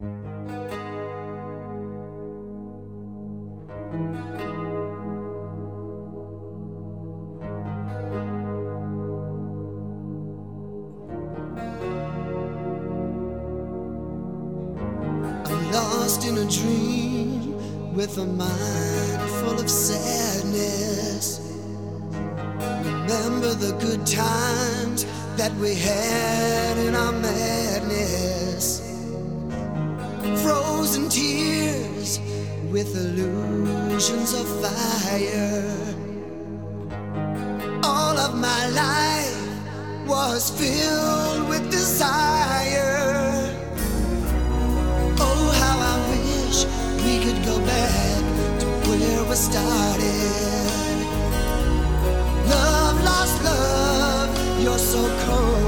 Lost in a dream with a mind full of sadness. Remember the good times that we had in our madness. Tears with illusions of fire. All of my life was filled with desire. Oh, how I wish we could go back to where we started. Love, lost love, you're so cold,